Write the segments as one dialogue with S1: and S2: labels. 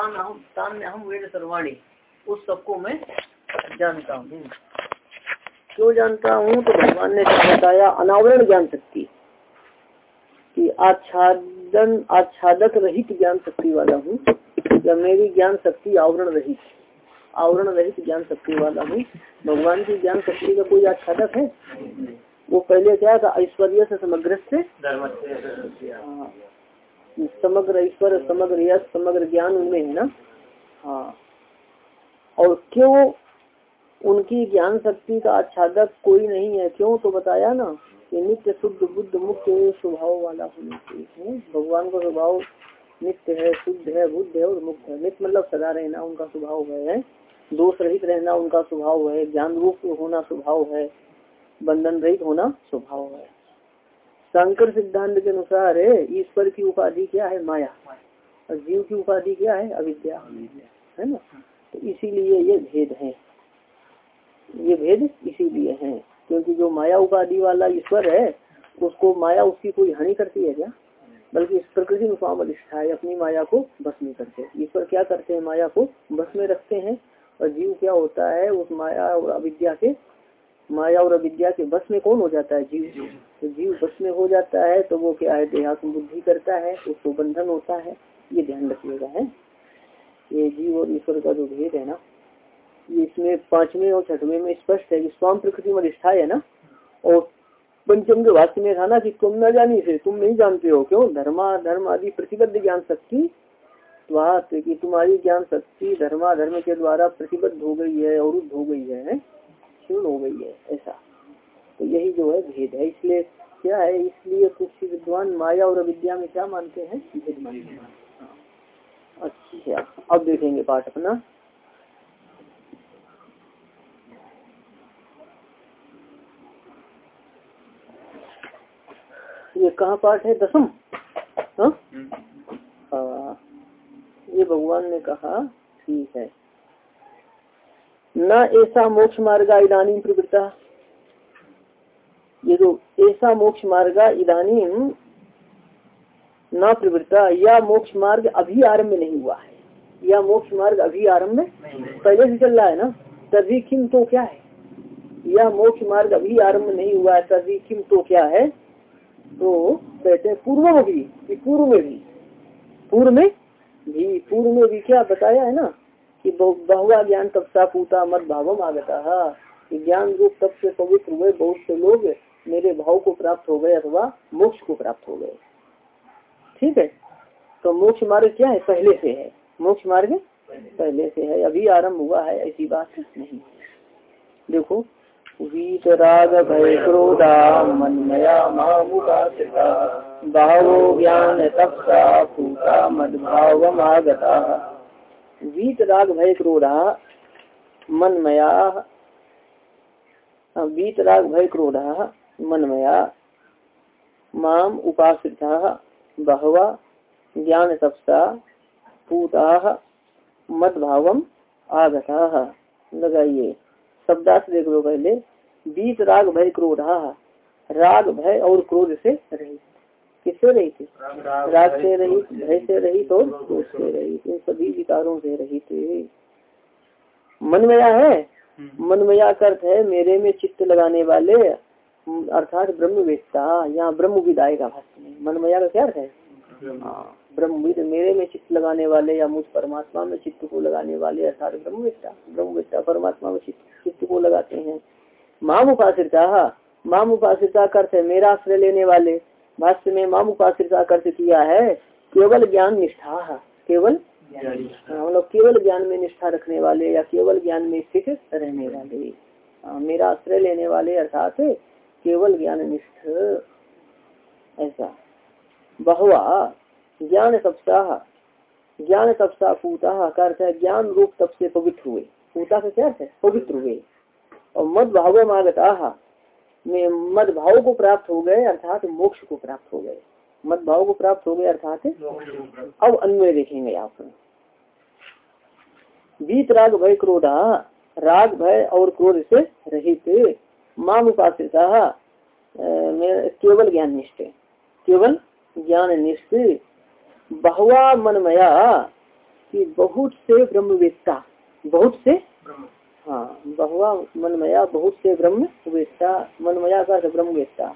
S1: तान हम तान हम वेद सर्वाणी उस सबको मैं जानता हूँ। क्यों जानता हूँ? तो भगवान ने क्या बताया? अनावरण ज्ञान शक्ति। कि आच्छादन आच्छादक रहित ज्ञान शक्ति वाला हूँ। या मेरी ज्ञान शक्ति आवरण रहित आवरण रहित ज्ञान शक्ति वाला हूँ। भगवान की ज्ञान शक्ति का कोई आच्छादक है? वो पहले क्या था? ऐश्वर्य से समग्र से। समग्र ईश्वर, समग्र यश, समग्र ज्ञान उनमें है ना? हाँ। और क्यों उनकी ज्ञान शक्ति का आच्छादक कोई नहीं है? क्यों? तो बताया ना कि नित्य शुद्ध, बुद्ध मुक्त स्वभाव वाला होना चाहिए। भगवान का स्वभाव नित्य है, शुद्ध है, बुद्ध है और मुक्त है। नित्य मतलब सदा रहना उनका स्वभाव है? दोष रहित रहना उनका स्वभाव है। ज्ञान रूप होना स्वभाव है। बंधन रहित होना स्वभाव है। शंकर सिद्धांत के अनुसार ईश्वर की उपाधि क्या है? माया। और जीव की उपाधि क्या है? अविद्या। है ना? तो इसीलिए ये भेद है। ये भेद इसीलिए है, क्योंकि जो माया उपाधि वाला ईश्वर है, उसको माया उसकी कोई हानि करती है क्या? बल्कि इस प्रकृति में स्वाम अधिष्ठा है, अपनी माया को बस में करते। ईश्वर क्या करते हैं? माया को बस में रखते हैं। और जीव क्या होता है? उस माया और अविद्या के माया और अविद्या के बस में कौन हो जाता है जीव? तो जीव बस में हो जाता है तो वो क्या है देहात्म बुद्धि करता है उसको बंधन होता है। ये ध्यान रखिएगा है? ये जीव और ईश्वर का जो भेद है ना ये इसमें पाँचवें और छठवें में स्पष्ट है कि स्वाम प्रकृति में निष्ठा है ना? और पंचम के वाक्य में था ना कि तुम न जानी से तुम नहीं जानते हो क्यों? धर्मा धर्म आदि प्रतिबद्ध ज्ञान शक्ति कि तुम्हारी ज्ञान शक्ति धर्मा धर्म के द्वारा प्रतिबद्ध हो गई है और हो गई है? क्षीण हो गई है? ऐसा। तो यही जो है भेद है। इसलिए क्या है? इसलिए कुछ विद्वान माया और अविद्या में क्या मानते हैं? भेद मानते हैं। अच्छा अब देखेंगे पाठ अपना। ये कहाँ पाठ है? दसम? हाँ। ये भगवान ने कहा ठीक है। न ऐसा मोक्ष मार्ग इधानी प्रवृत्ता। ये जो ऐसा मोक्ष मार्ग इधानी न प्रवृत्ता या मोक्ष मार्ग अभी आरंभ नहीं हुआ है। या मोक्ष मार्ग अभी आरंभ पहले से चल रहा है ना? तभी किम तो क्या है? यह मोक्ष मार्ग अभी आरंभ नहीं हुआ है तभी किम तो क्या है? तो कहते हैं पूर्व में भी पूर्व में भी। पूर्व में भी पूर्व में भी क्या बताया है ना? कि बहुआ ज्ञान तपसा पूता मत भावम आगता ज्ञान रूप तब से पवित्र हुए, बहुत से लोग मेरे भाव को प्राप्त हो गए अथवा मोक्ष को प्राप्त हो गए। ठीक है? तो मोक्ष मार्ग क्या है? पहले से है। मोक्ष मार्ग पहले से है। अभी आरंभ हुआ है, ऐसी बात नहीं देखो वीत राग भय क्रोधा, मनमया मामुपाश्रिता भावो ज्ञान तपसा पूता, मद भाव भावमागता वीत राग भय क्रोधा मनमया वीत राग भय क्रोधा मनमया, माम उपाश्रिता बहवा, ज्ञान तपसा, पूता मद भावम आगता लगाइए। शब्दार्थ देख लो पहले। बीत राग भय क्रोधा राग भय और क्रोध से रहित। किससे रहित राग से रहित भय से रहित और क्रोध से रहित इन सभी विकारों से रही रहित मनमया है? मनमया अर्थ है मेरे में चित्त लगाने वाले अर्थात ब्रह्म वेदता यहाँ ब्रह्म विदाय का भाष्य में मनमया का क्या अर्थ है? हाँ ब्रह्मविद मेरे में चित्त लगाने वाले या मुझ परमात्मा में चित्त को लगाने वाले अर्थात ब्रह्मविद्ता ब्रह्मविद्ता परमात्मा में चित्त को लगाते हैं। माम उपासिता माम उपासिता है मेरा आश्रय लेने वाले। भाष्य में माम उपासिता अर्थ किया है केवल ज्ञान निष्ठा केवल हम लोग केवल ज्ञान में निष्ठा रखने वाले या केवल ज्ञान में स्थित रहने वाले। मेरा आश्रय लेने वाले अर्थात केवल ज्ञान निष्ठ ऐसा। बहुआ ज्ञान तपसा ज्ञान तपसा पूता का अर्थ है ज्ञान रूप तप से पवित्र हुए। पूता का क्या है? पवित्र हुए। और मद भाव मागता में मद भाव को प्राप्त हो गए, अर्थात मोक्ष को प्राप्त हो गए। मद भाव को प्राप्त हो गए, अर्थात अब अन्वय देखेंगे आप बीत राग भय क्रोधा, राग भय और क्रोध से रहित। माम उपासिता केवल ज्ञान निष्ठ। केवल ज्ञान निष्ठ। बहुआ मनमया, कि बहुत से ब्रह्मवेत्ता, बहुत से हाँ बहुआ मनमया बहुत से ब्रह्म वेत्ता, मनमया का ब्रह्मवेत्ता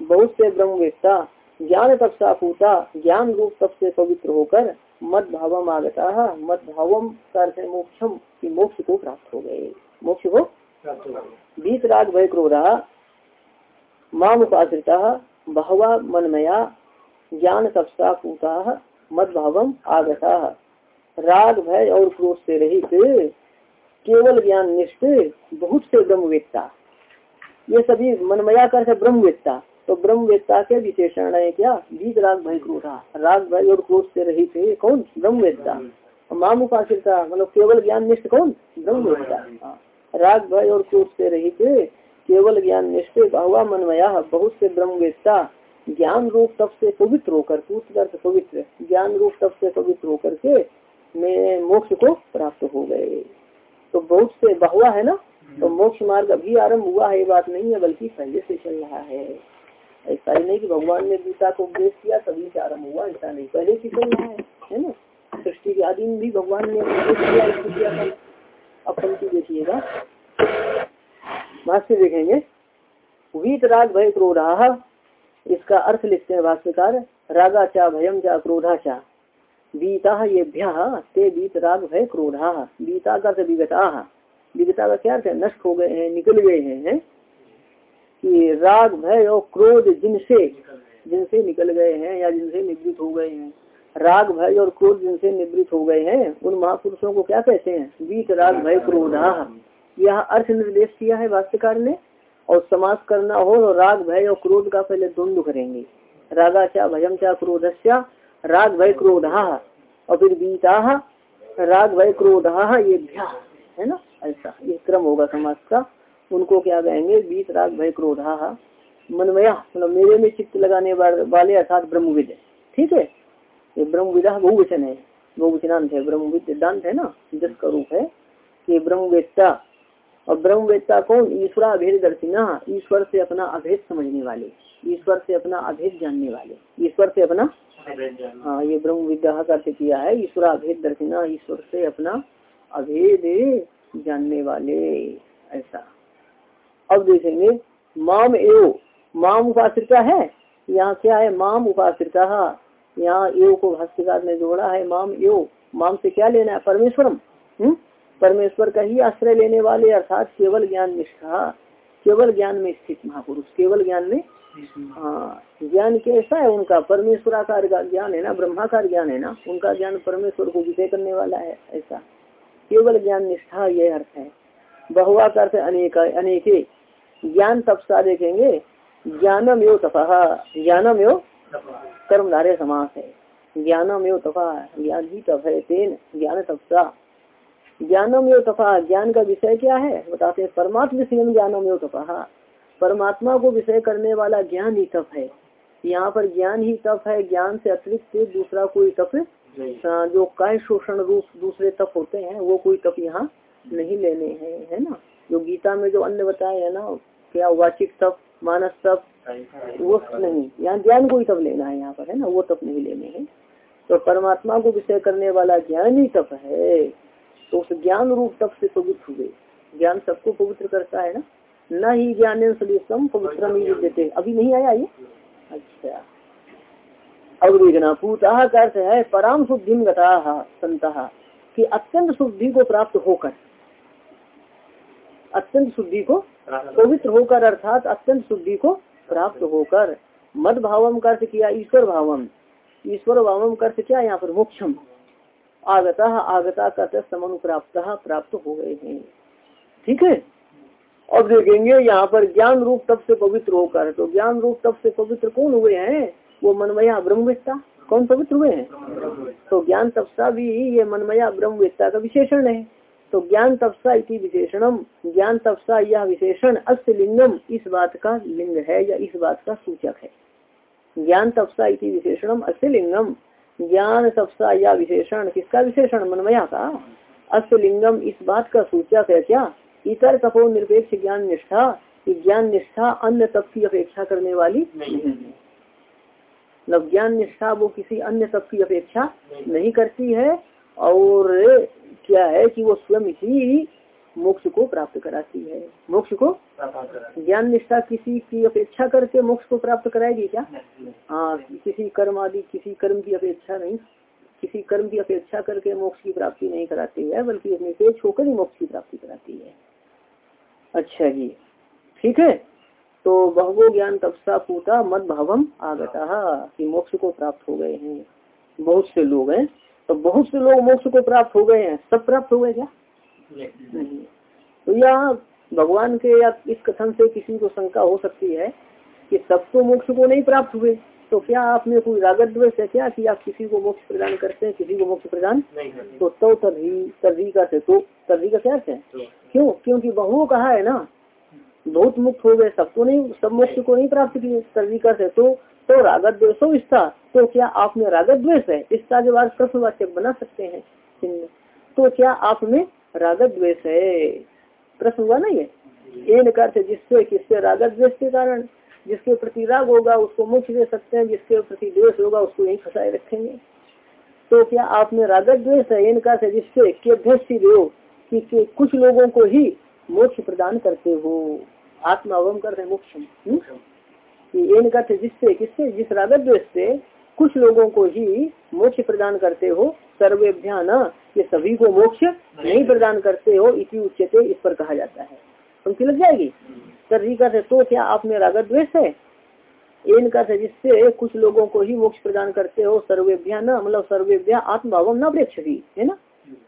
S1: बहुत से ब्रह्मवेत्ता ज्ञान तप तपसा पूता, ज्ञान रूप तप से पवित्र होकर मद भावम आगता मद भावम कर मोक्षम, की मोक्ष को प्राप्त हो गए। मोक्ष को बीत राग भय क्रोधा माम उपाश्रिता, बहवा मनमया, ज्ञान तपसा पूता मद भावम आगता। राग भय और क्रोध से रहित केवल ज्ञान निष्ठ, बहुत से ब्रह्मवेत्ता। ये सभी मनमया कर ब्रह्मवेत्ता। तो ब्रह्मवेत्ता के विशेषण है क्या? बीज राग भय क्रोधा। राग भय और क्रोध से रहित है कौन? ब्रह्मवेत्ता। माम उपासिता मतलब केवल ज्ञान निष्ठ कौन? ब्रह्मवेत्ता। हाँ। राग भय और क्रोध से रहित केवल ज्ञान निष्ठ। बहुआ मनमया, बहुत से ब्रह्मवेत्ता। ज्ञान रूप तब से पवित्र होकर पूछ पवित्र। ज्ञान रूप तब से पवित्र होकर के मैं मोक्ष को प्राप्त हो गए। तो बहुत से बहुआ है ना? तो मोक्ष मार्ग अभी आरंभ हुआ है ये बात नहीं है बल्कि पहले से चल रहा है। ऐसा ही नहीं कि भगवान ने गीता को उपदेश किया तभी से आरंभ हुआ ऐसा नहीं। पहले से चल रहा है है ना? सृष्टि के आदि में भी भगवान ने उपदेश किया अब पंक्ति देखिएगा। भाष्य देखेंगे। वीत राग भय क्रोधा इसका अर्थ लिखते हैं भाष्यकार रागा चा भयम चा क्रोधा चा बीता ये ते बीत राग भय क्रोधा। बीता का विगता। विगता का क्या है? नष्ट हो गए हैं, निकल गए हैं, है? कि राग, भय और क्रोध जिनसे जिनसे निकल गए हैं या जिनसे निवृत्त हो गए हैं। राग, भय और क्रोध जिनसे निवृत्त हो गए हैं, उन महापुरुषों को क्या कहते हैं? बीत, राग, भय, क्रोधा। यह अर्थ निर्देश किया है भाष्यकार ने, और समास करना हो तो राग, भय और क्रोध का पहले द्वंद्व करेंगे। रागा चा भयम चा क्रोधस्या राग भय क्रोधा और फिर बीता राग भय क्रोधा ये भ्या है ना? ऐसा। ये क्रम होगा समाज का। उनको क्या कहेंगे? बीस राग भय क्रोधा मनमया मतलब मेरे में चित्त लगाने वाले अर्थात ब्रह्मविद ठीक है? ये ब्रह्मविदा बहुवचन है। बहुवचनांत है। ब्रह्मविद सिद्धांत है ना? जिसका रूप है कि ब्रह्मवेत्ता, और ब्रह्मवेत्ता कौन? ईश्वरा अभेद दर्शिना ईश्वर से अपना अभेद समझने वाले। ईश्वर से अपना अभेद जानने वाले। ईश्वर से अपना हाँ। ये ब्रह्म विद्या का किया है। ईश्वरा अभेद दर्शिना, ईश्वर से अपना अभेद जानने वाले। ऐसा। अब देखेंगे, माम एव। माम उपाश्रिता है। यहाँ क्या है? माम उपाश्रिता। यहाँ एव को भाष्यकार ने जोड़ा है, माम एव। माम से क्या लेना है? परमेश्वरम। हम्म? परमेश्वर का ही आश्रय लेने वाले, अर्थात केवल ज्ञान निष्ठा। केवल ज्ञान में स्थित महापुरुष, केवल ज्ञान में हाँ ज्ञान कैसा है उनका? परमेश्वराकार का ज्ञान है ना, ब्रह्माकार ज्ञान है ना, उनका ज्ञान परमेश्वर को विजय करने वाला है, ऐसा। केवल ज्ञान निष्ठा ये अर्थ है। बहुआ का अर्थ अनेक, अनेके। ज्ञान तपसा देखेंगे ज्ञानम यो तपा ज्ञानम यो कर्मधारे समास है। ज्ञानम यो तपा, ज्ञान ही तप है तेन, ज्ञान तपसा ज्ञानम यो तपा। ज्ञान का विषय क्या है? बताते हैं परमात्म विषय ज्ञानम यो तपा। परमात्मा को विषय करने वाला ज्ञान ही तप है। यहाँ पर ज्ञान ही तप है ज्ञान से अतिरिक्त दूसरा कोई तप जो काय शोषण रूप दूसरे तप होते हैं वो कोई तप यहाँ नहीं लेने हैं है ना? जो गीता में जो अन्य बताए है ना क्या वाचिक तप मानस तप वो नहीं। यहाँ ज्ञान को ही तप लेना है यहाँ पर है ना? वो तप नहीं लेने हैं। तो परमात्मा को विषय करने वाला ज्ञान ही तप है। तो उस ज्ञान रूप तप से पवित्र हुए। ज्ञान सबको पवित्र करता है ना? न ही ज्ञान पवित्र देते अभी नहीं आया ये? अच्छा। देखना पूता का अर्थ है पराम शुद्धि गता कि अत्यंत शुद्धि को प्राप्त होकर, अत्यंत शुद्धि को पवित्र होकर, अर्थात अत्यंत शुद्धि को प्राप्त होकर मद भावम कर्थ किया ईश्वर भावम ईश्वर भावम कर्थ क्या यहाँ पर? मोक्षम आगता आगता करते समन प्राप्त प्राप्त हो। गए हैं ठीक है? अब देखेंगे यहाँ पर ज्ञान रूप तब से पवित्र होकर तो ज्ञान रूप तब से पवित्र कौन हुए हैं? वो मनमया ब्रह्मविद्ता कौन पवित्र हुए हैं? तो ज्ञान तपसा भी ये मनमया ब्रह्मविद्ता का विशेषण है। तो ज्ञान तपसा इति विशेषणम, ज्ञान तपसा यह विशेषण अस्त लिंगम, इस बात का लिंग है या इस बात का सूचक है। ज्ञान तपसा इति विशेषणम अस्त लिंगम। ज्ञान तपसा या विशेषण किसका विशेषण? मनमया का। अस्त लिंगम इस बात का सूचक है क्या? इतर तपो निरपेक्ष ज्ञान निष्ठा की ज्ञान निष्ठा अन्य तप की अपेक्षा करने वाली नहीं है मतलब ज्ञान निष्ठा वो किसी अन्य तप की अपेक्षा नहीं करती है और क्या है कि वो स्वयं ही मोक्ष को प्राप्त कराती है। मोक्ष को ज्ञान निष्ठा किसी की अपेक्षा करके मोक्ष को प्राप्त कराएगी क्या? हाँ किसी कर्म आदि किसी कर्म की अपेक्षा नहीं। किसी कर्म की अपेक्षा करके मोक्ष की प्राप्ति नहीं कराती है बल्कि अपने पेट होकर ही मोक्ष की प्राप्ति कराती है। अच्छा जी ठीक है? तो बहुवो ज्ञान तपसा पूता मद भावम आगता कि मोक्ष को प्राप्त हो गए हैं। बहुत से लोग हैं। तो बहुत से लोग मोक्ष को प्राप्त हो गए हैं। सब प्राप्त हो गए क्या? नहीं तो यहाँ भगवान के या इस कथन से किसी को शंका हो सकती है कि सब तो मोक्ष को नहीं प्राप्त हुए तो क्या आपने कोई रागत द्वेष है क्या कि आप किसी को मोक्ष प्रदान करते हैं किसी को मोक्ष प्रदान? तो तो तभी तभी का से तो तभी का क्या है? क्यों? क्योंकि बहुओं कहा है ना। बहुत मुक्त हो गए सबको नहीं सब मोक्ष को नहीं प्राप्त किए तभी का से तो तो रागत द्वेषो इच्छा तो क्या आप में रागत द्वेष है? इसका के बाद प्रश्नवाचक बना सकते हैं। तो क्या आप में रागत द्वेष है। प्रश्न हुआ ना ये? एन अर्थ जिससे किससे? रागत द्वेष के कारण। जिसके प्रति राग होगा उसको मोक्ष दे सकते हैं। जिसके प्रति द्वेष होगा उसको यही फंसाए रखेंगे। तो क्या आपने में रागत द्वेष है इनका से जिससे के हो कि, कि कुछ लोगों को ही मोक्ष प्रदान करते हो। आत्मा अवम करते मोक्ष इनका जिससे किससे? जिस रागत द्वेष से कुछ लोगों को ही मोक्ष प्रदान करते हो सर्वे ध्यान ये सभी को मोक्ष नहीं प्रदान करते हो इसी उच्चते इस पर कहा जाता है। पंक्ति लग जाएगी? तभी कहते तो क्या आप में रागत द्वेष है? इनका से जिससे कुछ लोगों को ही मोक्ष प्रदान करते हो सर्वेभ्या न मतलब सर्वेभ्या आत्मभाव न प्रेक्षी है ना?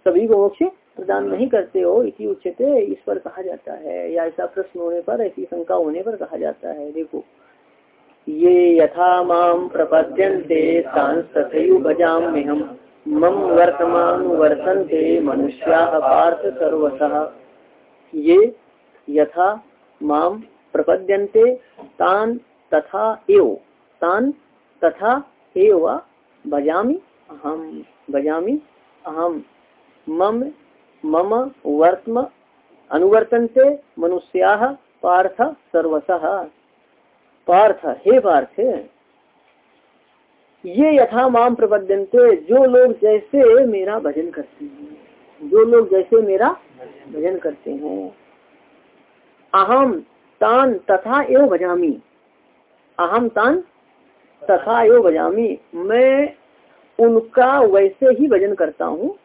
S1: सभी को मोक्ष प्रदान नहीं करते हो इसी उच्चते इस पर कहा जाता है। या ऐसा प्रश्न होने पर ऐसी शंका होने पर कहा जाता है। देखो ये यथा माम प्रपद्यन्ते तथयु भजाम्य हम मम वर्तमान वर्तन्ते मनुष्या पार्थ सर्वतः ये यथा माम प्रपद्यन्ते, तान तथा एव, तान तथा एव भजामि अहम भजामि अहम मम मम वर्तम अनुवर्तन्ते मनुष्या पार्थ सर्वतः पार्थ, हे पार्थ! ये यथा माम प्रबद्यंते जो लोग जैसे मेरा भजन करते हैं। जो लोग जैसे मेरा भजन करते हैं। अहम तान तथा एवं भजामी। अहम तान तथा एवं भजामी। मैं उनका वैसे ही भजन करता हूँ।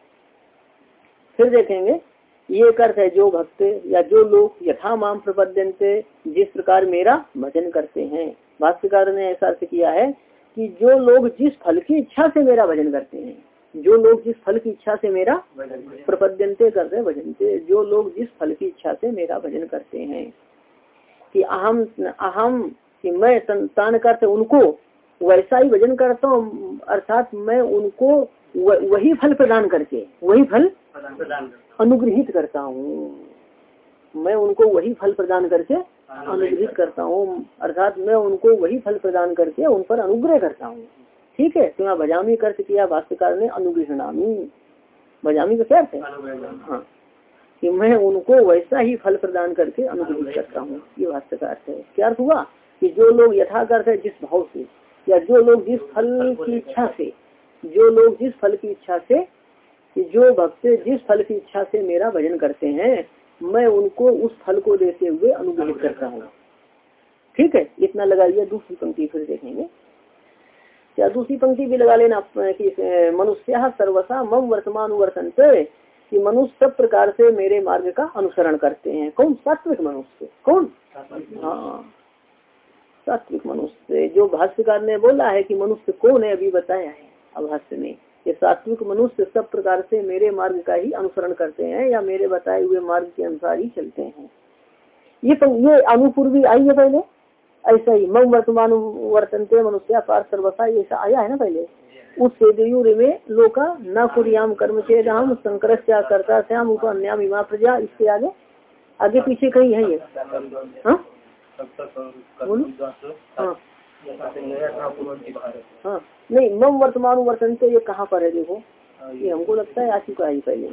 S1: फिर देखेंगे, ये अर्थ है, जो भक्त या जो लोग यथा माम प्रपद्यंते जिस प्रकार मेरा भजन करते हैं। भाष्यकार ने ऐसा अर्थ किया है कि जो लोग जिस फल की इच्छा से मेरा भजन करते हैं जो लोग जिस फल की इच्छा से मेरा प्रपद्यंते करते भजनते जो लोग जिस फल की इच्छा से मेरा भजन करते हैं कि अहम अहम कि मैं संतान करते उनको वैसा ही भजन करता हूँ अर्थात मैं उनको वही फल प्रदान करके वही फल अनुग्रहित करता हूँ। मैं उनको वही फल प्रदान करके अनुग्रहित करता हूँ। अर्थात मैं उनको वही फल प्रदान करके उन पर अनुग्रह करता हूँ। ठीक है? तो यहाँ भजामी कर्त किया, भाष्यकार ने अनुग्रह नामी भजामी का क्या अर्थ है? हाँ। कि मैं उनको वैसा ही फल प्रदान करके अनुग्रहित करता हूँ। ये भाष्यकार है। क्या अर्थ हुआ? कि जो लोग यथाकर्थ है जिस भाव से, या जो लोग जिस फल की इच्छा से, जो लोग जिस फल की इच्छा से जो भक्त जिस फल की इच्छा से मेरा भजन करते हैं मैं उनको उस फल को देते हुए अनुग्रहित करता हूँ। ठीक है? इतना लगाइए, दूसरी पंक्ति फिर देखेंगे। क्या दूसरी पंक्ति भी लगा लेना कि मनुष्य सर्वसा मम वर्तमान वर्तन कि मनुष्य सब प्रकार से मेरे मार्ग का अनुसरण करते हैं। कौन? सात्विक मनुष्य। कौन? हाँ। सात्विक मनुष्य। जो भाष्यकार ने बोला है कि मनुष्य कौन है, अभी बताया है। अभाष्य में ये सात्विक मनुष्य सब प्रकार से मेरे मार्ग का ही अनुसरण करते हैं या मेरे बताए हुए मार्ग के अनुसार ही चलते हैं। ये तो ये अनुपूर्वी आई है पहले? ऐसा ही मम वर्तमान वर्तनते मनुष्य पार सर्वसा ऐसा आया है ना पहले? उस सेदयुर में लोका न कुरियाम कर्म चेद हम शंकर करता श्याम उपन्याम इमा प्रजा इसके आगे? आगे पीछे कहीं है ये? हाँ। हाँ। हाँ। नहीं मम वर्तमान वर्तन तो ये कहाँ पर है देखो? ये हमको लगता है आ चुका है? पहले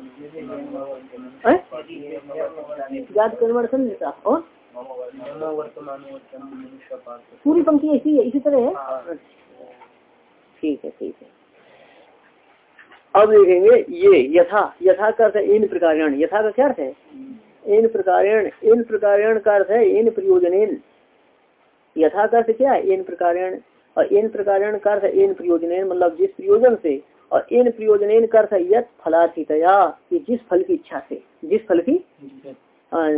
S1: याद कन्वर्सन देता और? पूरी पंक्ति ऐसी है इसी तरह है? ठीक है ठीक है। अब देखेंगे ये यथा यथा का अर्थ है इन प्रकार यथा का क्या अर्थ है? इन प्रकार इन प्रकार का अर्थ है इन प्रयोजन यथा का अर्थ क्या है? इन प्रकार और इन प्रकार का अर्थ इन प्रयोजन मतलब जिस प्रयोजन से और इन प्रयोजन का अर्थ यथ फलाथितया कि जिस फल की इच्छा से जिस फल की? हाँ,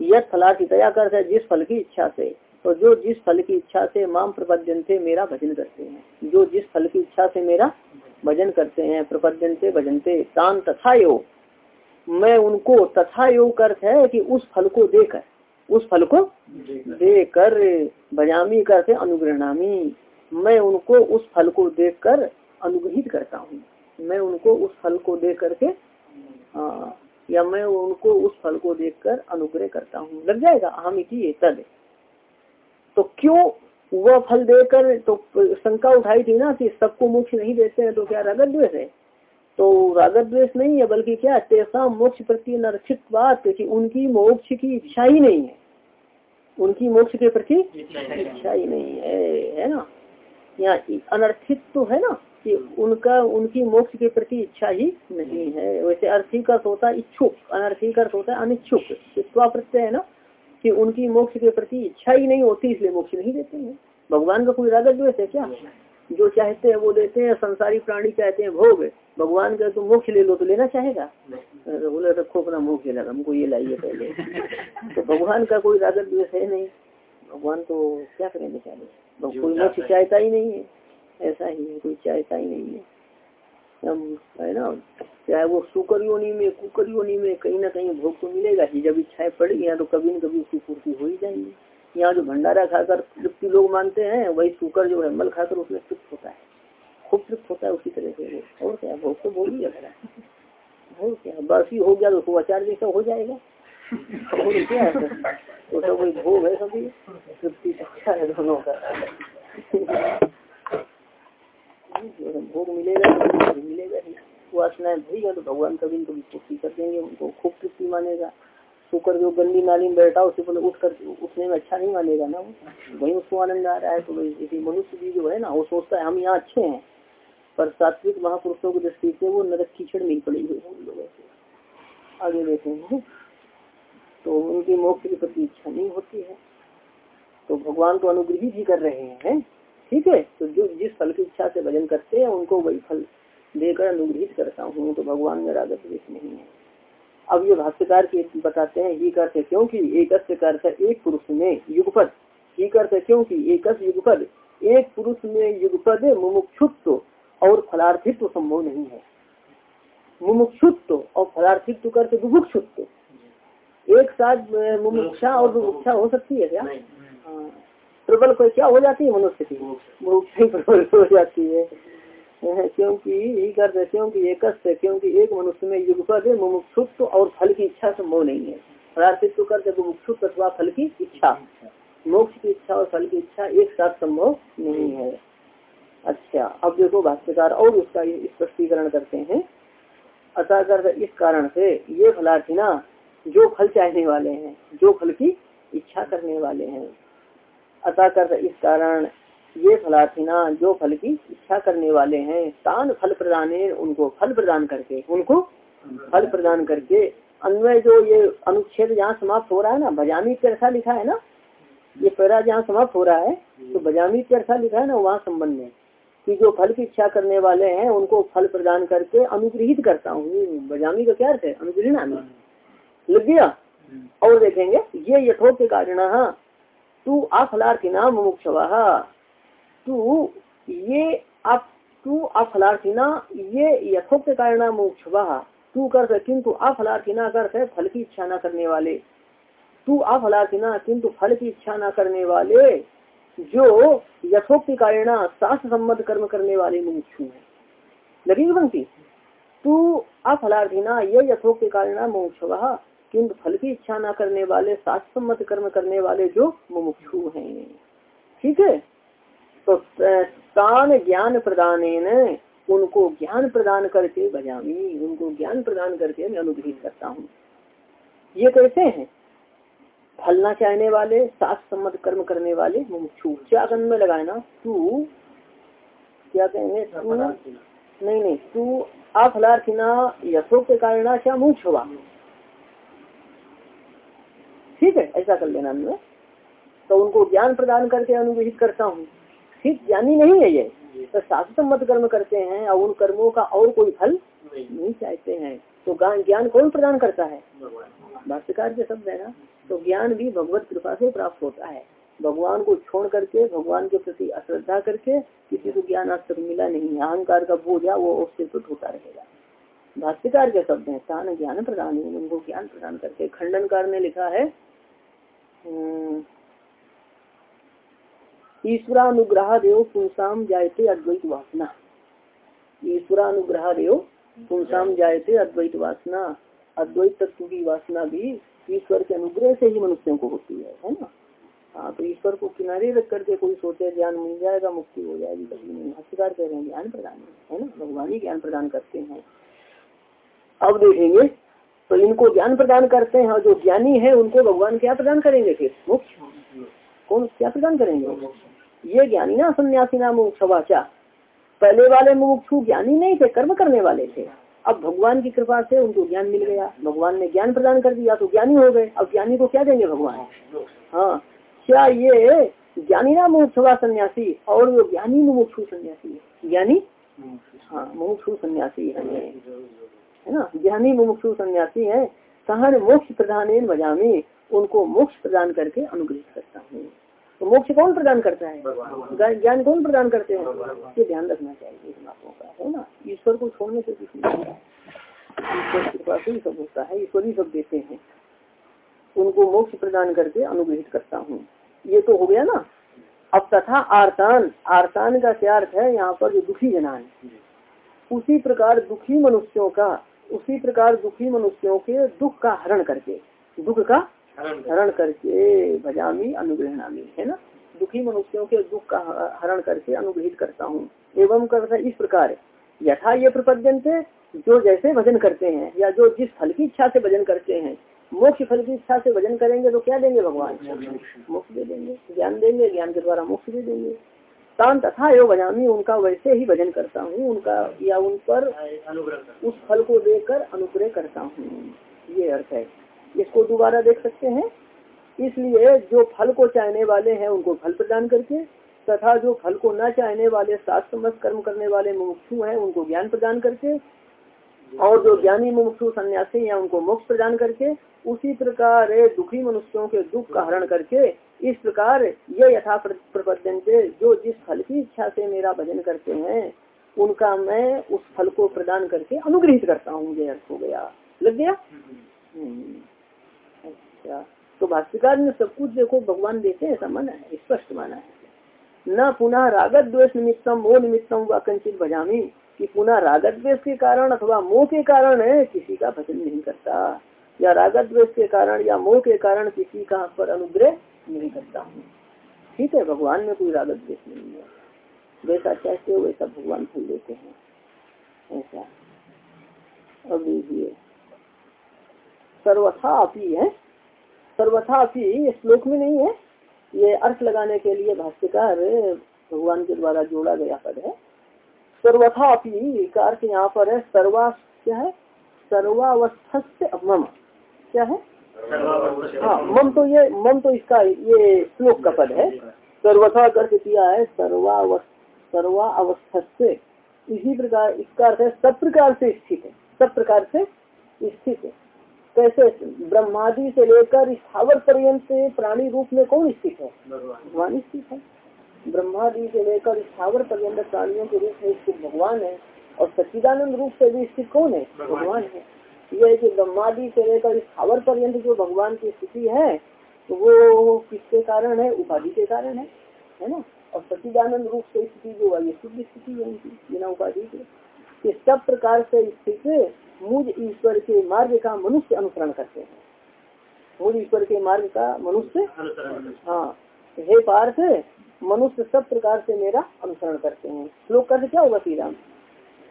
S1: यथ फलाथितया का अर्थ है जिस फल की इच्छा से तो जो जिस फल की इच्छा से माम प्रपद्यन से मेरा भजन करते हैं जो जिस फल की इच्छा से मेरा भजन करते हैं प्रपद्यन से भजनते तान तथा योग मैं उनको तथा योग अर्थ है कि उस फल को देकर उस फल को देकर भजामी करते अनुग्रहणामी। मैं उनको उस फल को देखकर अनुग्रहित करता हूँ। मैं उनको उस फल को देख करके या मैं उनको उस फल को देखकर अनुग्रह करता हूँ। लग जाएगा हम इसी तद तो क्यों वह फल देकर तो शंका उठाई थी ना कि सबको मोक्ष नहीं देते हैं तो क्या रागत द्वेष है? तो रागत द्वेष नहीं है, बल्कि क्या तेसा मोक्ष प्रति नरक्षित बात कि उनकी मोक्ष की इच्छा ही नहीं है। उनकी मोक्ष के प्रति इच्छा ही नहीं है है ना? यहाँ अनर्थित तो है ना, कि उनका, उनकी मोक्ष के प्रति इच्छा ही नहीं है। वैसे अर्थी का होता है इच्छुक अनर्थी का होता है अनिच्छुक प्रत्यय है ना, कि उनकी मोक्ष के प्रति इच्छा ही नहीं होती, इसलिए मोक्ष नहीं देते हैं। भगवान का कोई रागत द्वेष है क्या? जो चाहते हैं वो देते हैं संसारी प्राणी चाहते हैं भोग। भगवान का तो मोक्ष ले लो तो लेना चाहेगा? बोले रखो अपना मोक्ष लेना हमको ये लाइए पहले। तो भगवान का कोई रागत द्वेष है नहीं। भगवान तो क्या करेंगे चाहे? कोई मोक्ष चाहता ही। नहीं है। ऐसा ही है कोई चाहता ही नहीं है। हम है ना चाहे वो सुकर योनी में कुकर योनी में कहीं ना कहीं भोग तो मिलेगा ही। जब इच्छाएँ पड़ेगी यहाँ तो कभी न कभी उसकी पूर्ति हो ही जाएँगी। यहाँ जो भंडारा खाकर तृप्ति लोग मानते हैं, वही सुकर जो है मल खाकर उसमें तृप्त होता है। खूब तृप्त होता है उसी तरह से वो। और क्या भोग तो भोग ही लग और क्या बर्फ़ी हो गया तो अचार जैसा हो जाएगा। और क्या है वो तो वही भोग है सभी तृप्ति अच्छा है दोनों का। भोग मिलेगा मिलेगा ही। वासनाएँ भरी तो भगवान कभी कभी पूर्ति कर देंगे। उनको खूब तृप्ति मानेगा। शुक्र जो गंदी नाली में बैठा उससे पहले उठ कर उठने में अच्छा नहीं मानेगा ना वो। वही उसको आनंद आ रहा है तो वही मनुष्य भी जो है ना, वो सोचता है, हम यहाँ अच्छे हैं। पर सात्विक महापुरुषों की दृष्टि से वो नरक कीचड़ नहीं पड़ी हुई आगे देखेंगे। तो उनकी मोक्ष की प्रति इच्छा नहीं होती है। तो भगवान तो अनुग्रहित ही कर रहे हैं, ठीक है? तो जो जिस फल की इच्छा से भजन करते हैं, उनको वही फल देकर अनुग्रहित करता हूँ। तो भगवान मेरा द्वेष नहीं है। अब ये भाष्यकार के बताते हैं ये करते क्योंकि एक अर्थ एक पुरुष में युगपद। ये करते क्योंकि एक युगपद। एक पुरुष में युगपद मुमुक्षुत्व और फलार्थित्व संभव नहीं है। मुमुक्षुत्व और फलार्थित्व करते बुभुक्षुत्व एक साथ मुमुक्षा और बुभुक्षा हो सकती है क्या? हाँ। प्रबल कोई क्या हो जाती है मनुष्य की? प्रबल हो जाती है। क्योंकि करते क्योंकि एक क्योंकि एक मनुष्य में युगपद मुमुक्षुत्व और फल की इच्छा संभव नहीं है। प्रार्थित्व करते मुमुक्षुत्व अथवा फल की इच्छा। मोक्ष की इच्छा और फल की इच्छा एक साथ संभव नहीं है। अच्छा अब देखो भाष्यकार और उसका स्पष्टीकरण करते हैं। अतः इस कारण से ये फलार्थी ना, जो फल चाहने वाले हैं, जो फल की इच्छा करने वाले हैं। अतः कर इस कारण ये फलाथिना, जो फल की इच्छा करने वाले हैं, तान फल प्रदान, उनको फल प्रदान करके, उनको फल प्रदान करके, अन्वय जो ये अनुच्छेद जहाँ समाप्त हो रहा है ना बजामी चरखा लिखा है ना, ये पैरा जहाँ समाप्त हो रहा है तो बजामी चरखा लिखा है ना, वहाँ संबंध में, कि जो फल की इच्छा करने वाले हैं, उनको फल प्रदान करके अनुग्रहित करता हूँ। बजामी का क्या अर्थ है? अनुग्रहण लग गया? और देखेंगे, ये यथोक्त कारण, तू अफलार्थी नाम मुमुक्ष तू ये आप तू अफलार्थिना, ये यथोक्त कारण मोक्ष वाह तू कर किंतु अफलार्थिना कर फल की इच्छा न करने वाले। तू अफलार्थिना किंतु फल की इच्छा न करने वाले, जो यथोक्त कारण शास्त्र सम्मत कर्म करने वाले मुमुक्षु है। लगेगी बनती तू अफलार्थिना, ये यथोक्त कारण मोक्ष किंतु फल की इच्छा न करने वाले शास्त्र सम्मत कर्म करने वाले जो मुमुक्षु हैं। ठीक है? तो तान ज्ञान प्रदान उनको ज्ञान प्रदान करके बजामी उनको ज्ञान प्रदान करके मैं अनुग्रहित करता हूँ। ये कैसे हैं? फलना चाहने वाले सात सम्मत कर्म करने वाले मुमुक्षु में लगाए ना तू क्या कहेंगे? तू नहीं नहीं तू अफलार्थिना के कारण क्या हुआ ठीक है ऐसा कर लेना मैं। तो उनको ज्ञान प्रदान करके अनुग्रहित करता हूँ। ठीक ज्ञानी नहीं है ये। तो शास्त्र मत कर्म करते हैं और उन कर्मों का और कोई फल नहीं। चाहते हैं। तो ज्ञान कौन प्रदान करता है? भाष्यकार के शब्द है ना। तो ज्ञान भी भगवत कृपा से प्राप्त होता है। भगवान को छोड़ करके भगवान के प्रति अश्रद्धा करके किसी को ज्ञान आज तक मिला नहीं अहंकार का बोझ है वो उससे तो होता रहेगा। भाष्यकार के शब्द है स्थान ज्ञान प्रदान उनको ज्ञान प्रदान करके खंडनकार ने लिखा है ईश्वरानुग्रह देव पुंसाम जायते अद्वैत वासना। ईश्वरानुग्रह देव पुंसाम जायते अद्वैत वासना। अद्वैत तत्व की वासना भी ईश्वर के अनुग्रह से ही मनुष्यों को होती है है ना? हाँ तो ईश्वर को किनारे रख करके कोई सोचे, ज्ञान मिल जाएगा, मुक्ति हो जाएगी, कभी नहीं। हस्तिकार कह रहे हैं, ज्ञान प्रदान है ना? भगवान ही ज्ञान प्रदान करते हैं। अब देखेंगे तो इनको ज्ञान प्रदान करते हैं जो ज्ञानी है, उनको भगवान क्या प्रदान करेंगे फिर? मुख्य कौन क्या प्रदान करेंगे? ये ज्ञानी ना सन्यासी नाम सवाचा पहले वाले मुमुक्षु ज्ञानी नहीं थे, कर्म करने वाले थे। अब भगवान की कृपा से उनको ज्ञान मिल गया। भगवान ने ज्ञान प्रदान कर दिया तो ज्ञानी हो गए। अब ज्ञानी को क्या देंगे भगवान? हाँ क्या ये ज्ञानी ना मुमुक्षुवा सन्यासी और वो ज्ञानी मुमुक्षु सन्यासी ज्ञानी? हाँ मुमुक्षु सन्यासी है। ना? ज्ञानी मुमुक्षु सन्यासी है। सहन मोक्ष प्रधान बजामी उनको मोक्ष प्रदान करके अनुग्रहित करता हूँ। तो मोक्ष कौन प्रदान करता है? ज्ञान कौन प्रदान करते हैं? ये ध्यान रखना चाहिए इन बातों का है ना? ईश्वर को छोड़ने से कुछ नहीं होता। ईश्वर कृपा से ही सब होता है ईश्वर ही सब देते हैं। उनको मोक्ष प्रदान करके अनुग्रहित करता हूँ। ये तो हो गया ना? अब तथा आरतान। आरतान का क्या अर्थ है? यहाँ पर जो दुखी जनान उसी प्रकार दुखी मनुष्यों का उसी प्रकार दुखी मनुष्यों के दुख का हरण करके दुख का हरण करके। भजामी अनुग्रहणामी है ना? दुखी मनुष्यों के दुख का हरण करके अनुग्रहित करता हूँ। एवं करता इस प्रकार। यथा ये प्रपद्यंते जो जैसे भजन करते हैं या जो जिस फल की इच्छा से भजन करते हैं मोक्ष फल की इच्छा से भजन करेंगे तो क्या देंगे भगवान? मोक्ष दे देंगे ज्ञान देंगे ज्ञान के द्वारा मोक्ष दे देंगे। तान तथा यो भजामी उनका वैसे ही भजन करता हूँ उनका या उन पर उस फल को देकर अनुग्रह करता हूँ। ये अर्थ है। इसको दोबारा देख सकते हैं। इसलिए जो फल को चाहने वाले हैं उनको फल प्रदान करके तथा जो फल को न चाहने वाले शास्त्र कर्म करने वाले मुमुक्षु हैं उनको ज्ञान प्रदान करके और जो ज्ञानी मुमुक्षु सन्यासी हैं उनको मोक्ष प्रदान करके उसी प्रकार दुखी मनुष्यों के दुख का हरण करके इस प्रकार ये यथा प्रपद्यन जो जिस फल की इच्छा से मेरा भजन करते हैं उनका मैं उस फल को प्रदान करके अनुग्रहित करता हूँ ये अर्थ हो गया। लग गया? हम्म। अच्छा तो भाष्यकार ने सब कुछ देखो, भगवान देते हैं ऐसा माना है स्पष्ट माना है। न पुनः रागत द्वेष निमित्तम, वो निमित्तम व कंचित बजामी कि पुनः रागत द्वेष के कारण अथवा मोह के कारण है, किसी का भजन नहीं करता। या रागत द्वेष के कारण या मोह के कारण किसी का पर अनुग्रह नहीं करता। हूँ ठीक है, भगवान में कोई रागत द्वेष नहीं है। वैसा चाहते हो, वैसा भगवान फल देते हैं। ऐसा। अब सर्वथा अपी है। सर्वथा अपी श्लोक में नहीं है। ये अर्थ लगाने के लिए भाष्यकार भगवान के द्वारा जोड़ा गया पद है। सर्वथा अपी का अर्थ यहाँ पर है सर्वा क्या है? सर्वावस्थ मम क्या है हाँ मम तो ये मम तो इसका ये श्लोक का पद है। सर्वथा अर्थ किया है सर्वा सर्वा अवस्थ से इसी प्रकार इसका अर्थ है सब प्रकार से स्थित है सब प्रकार से स्थित है। कैसे ब्रह्मादि से लेकर स्थावर पर्यंत प्राणी रूप में कौन स्थित है? भगवान स्थित है। ब्रह्मादि से लेकर स्थावर पर्यंत प्राणियों के रूप में स्थित भगवान है और सच्चिदानंद रूप से भी स्थित कौन है? भगवान है। यह है कि ब्रह्मादि से लेकर स्थावर पर्यंत जो भगवान की स्थिति है तो वो किसके कारण है? उपाधि के कारण है। है ना? और सचिदानंद रूप से स्थिति जो है, ये शुद्ध स्थिति है उनकी बिना उपाधि के। सब प्रकार से स्थित मुझ ईश्वर के मार्ग का मनुष्य अनुसरण करते हैं। मुझ ईश्वर के मार्ग का मनुष्य हाँ। हे पार्थ मनुष्य सब प्रकार से मेरा अनुसरण करते हैं। श्लोक कर क्या होगा श्री राम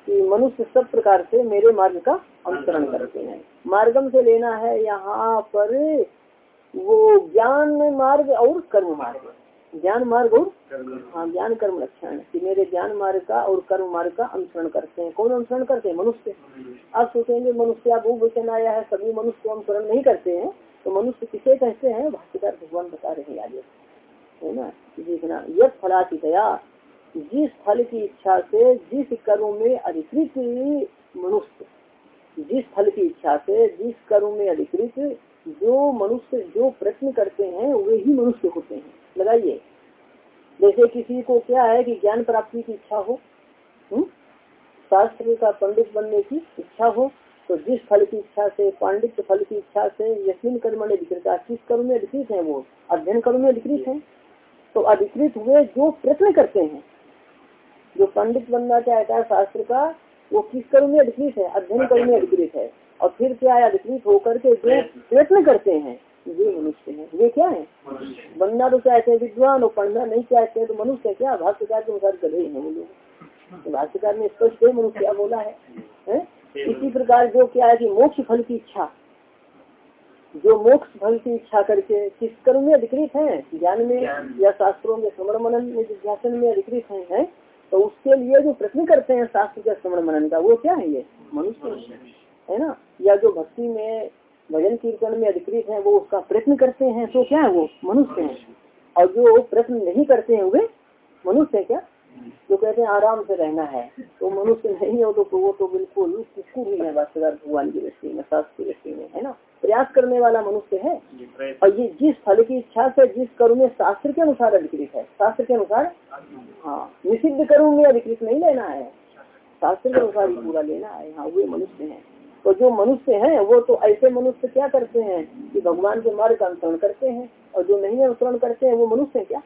S1: कि मनुष्य सब प्रकार से मेरे मार्ग का अनुसरण करते हैं। मार्गम से लेना है यहाँ पर वो ज्ञान मार्ग और कर्म मार्ग। ज्ञान मार्ग और हाँ ज्ञान कर्म लक्षण कि मेरे ज्ञान मार्ग का और कर्म मार्ग का अनुसरण करते हैं। कौन अनुसरण करते हैं? मनुष्य। आप सोचेंगे मनुष्य आप वचन आया है सभी मनुष्य को अनुसरण नहीं करते हैं। तो मनुष्य किसे कहते हैं? भाष्यकार भगवान बता रहे हैं आगे। है ना? देखना यह फलाचितया जिस फल की इच्छा से जिस कर्म में अधिकृत मनुष्य जिस फल की इच्छा से जिस कर्म में अधिकृत जो मनुष्य जो प्रश्न करते हैं वे ही मनुष्य होते हैं। लगाइए। जैसे किसी को क्या है कि ज्ञान प्राप्ति की इच्छा हो हुँ? शास्त्र का पंडित बनने की इच्छा हो तो जिस फल की इच्छा से, पांडित्य फल की इच्छा से यकीन कर्म में अधिकृत किस कर्म में अधिकृत है वो? अध्ययन कर्म में अधिकृत है। तो अधिकृत हुए जो प्रयत्न करते हैं, जो पंडित बनना चाहता है शास्त्र का, वो किस कर्म में अधिकृत है? अध्ययन कर्म में अधिकृत है। और फिर क्या है, अधिकृत होकर के जो प्रयत्न करते हैं वे मनुष्य हैं। वे क्या है? बनना तो चाहते हैं विद्वान और पढ़ना नहीं चाहते हैं तो मनुष्य है क्या? भाष्यकार के अनुसार गधे हैं वो लोग। तो भाष्यकार ने स्पष्ट मनुष्य क्या बोला है, है? इसी प्रकार जो क्या है कि मोक्ष फल की इच्छा। जो मोक्ष फल की इच्छा करके किस कर्म में अधिकृत है? ज्ञान में या शास्त्रों में श्रवण मनन में जिज्ञासन में अधिकृत है, है? तो उसके लिए जो प्रश्न करते हैं शास्त्र के श्रवण मनन का वो क्या है ये? मनुष्य है ना? या जो भक्ति में भजन कीर्तन में अधिकृत है वो उसका प्रयत्न करते हैं तो क्या है वो? मनुष्य है। और जो प्रयत्न नहीं करते हैं वे मनुष्य है क्या? जो कहते हैं आराम से रहना है। तो मनुष्य नहीं हो तो वो तो बिल्कुल किसको भी है वास्तव भगवान की दृष्टि में शास्त्र की दृष्टि में है ना? प्रयास करने वाला मनुष्य है। और ये जिस फल की इच्छा से जिस कर्म में शास्त्र के अनुसार अधिकृत है। शास्त्र के अनुसार? हाँ। निषिद्ध कर्म में अधिकृत नहीं लेना है। शास्त्र के अनुसार पूरा लेना है। हाँ वे मनुष्य है। तो जो मनुष्य हैं, वो तो ऐसे मनुष्य क्या करते हैं कि भगवान के मार्ग का अनुसरण करते हैं और जो नहीं अनुसरण करते हैं, वो मनुष्य है क्या?